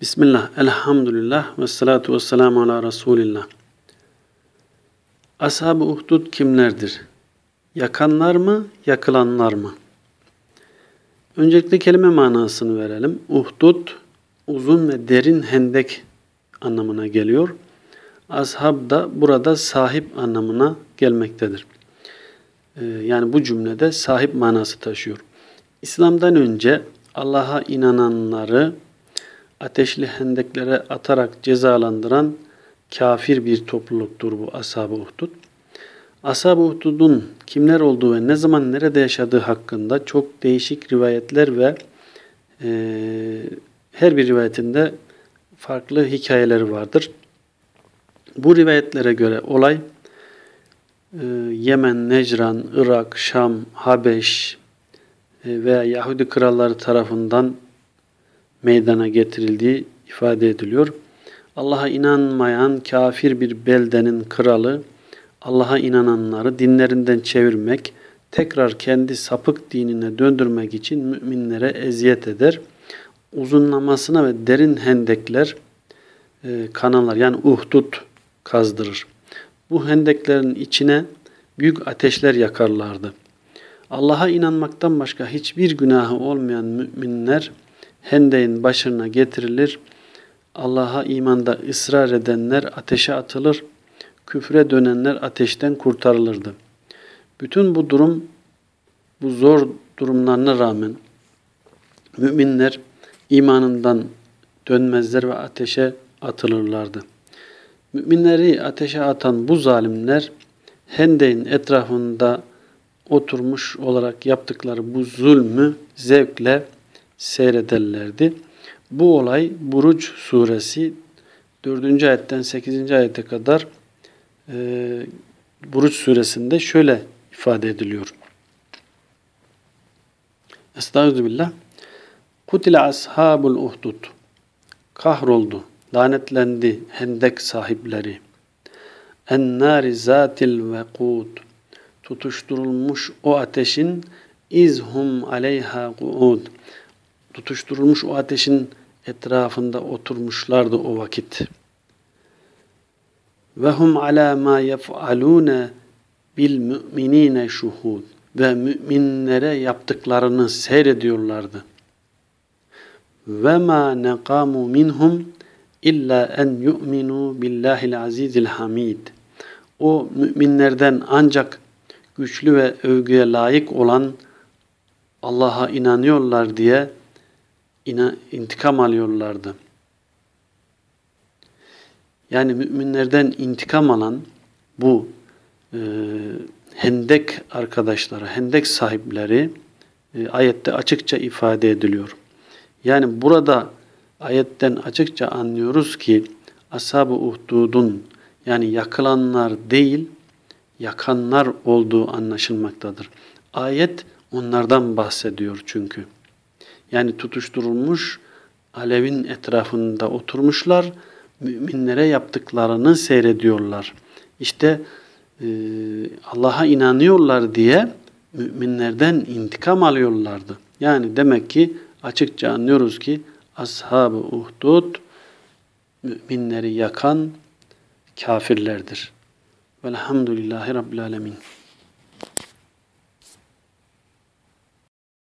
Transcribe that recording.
Bismillah, elhamdülillah ve salatu ve selamu ala Resulillah. Ashab-ı Uhdud kimlerdir? Yakanlar mı, yakılanlar mı? Öncelikle kelime manasını verelim. Uhdud, uzun ve derin hendek anlamına geliyor. Ashab da burada sahip anlamına gelmektedir. Ee, yani bu cümlede sahip manası taşıyor. İslam'dan önce Allah'a inananları ateşli hendeklere atarak cezalandıran kafir bir topluluktur bu Ashab-ı Uhdud. Ashab-ı Uhdud'un kimler olduğu ve ne zaman nerede yaşadığı hakkında çok değişik rivayetler ve e, her bir rivayetinde farklı hikayeleri vardır. Bu rivayetlere göre olay e, Yemen, Necran, Irak, Şam, Habeş e, veya Yahudi kralları tarafından meydana getirildiği ifade ediliyor. Allah'a inanmayan kafir bir beldenin kralı Allah'a inananları dinlerinden çevirmek, tekrar kendi sapık dinine döndürmek için müminlere eziyet eder. Uzunlamasına ve derin hendekler, e, kanallar yani uhdut kazdırır. Bu hendeklerin içine büyük ateşler yakarlardı. Allah'a inanmaktan başka hiçbir günahı olmayan müminler hendeğin başına getirilir. Allah'a imanda ısrar edenler ateşe atılır. Küfre dönenler ateşten kurtarılırdı. Bütün bu durum, bu zor durumlarına rağmen müminler imanından dönmezler ve ateşe atılırlardı. Müminleri ateşe atan bu zalimler Hendeyn etrafında oturmuş olarak yaptıkları bu zulmü zevkle seyrederlerdi. Bu olay Buruc suresi 4. ayetten 8. ayete kadar e, Buruc suresinde şöyle ifade ediliyor. Estağfirullah. Kutile ashabul uhdud. Kahroldu, lanetlendi hendek sahipleri. Ennâri zâtil vekûd. Tutuşturulmuş o ateşin izhum aleyha guud tutuşturulmuş o ateşin etrafında oturmuşlardı o vakit. Ve hum ala ma yef'alune bil müminine şuhud ve müminlere yaptıklarını seyrediyorlardı. Ve ma nekamu minhum illa en yu'minu billahil azizil hamid. O müminlerden ancak güçlü ve övgüye layık olan Allah'a inanıyorlar diye intikam alıyorlardı. Yani müminlerden intikam alan bu e, hendek arkadaşları, hendek sahipleri e, ayette açıkça ifade ediliyor. Yani burada ayetten açıkça anlıyoruz ki Ashab-ı Uhdud'un yani yakılanlar değil, yakanlar olduğu anlaşılmaktadır. Ayet onlardan bahsediyor çünkü. Yani tutuşturulmuş alevin etrafında oturmuşlar, müminlere yaptıklarını seyrediyorlar. İşte e, Allah'a inanıyorlar diye müminlerden intikam alıyorlardı. Yani demek ki açıkça anlıyoruz ki ashab-ı uhdud müminleri yakan kafirlerdir. Velhamdülillahi Rabbil Alemin.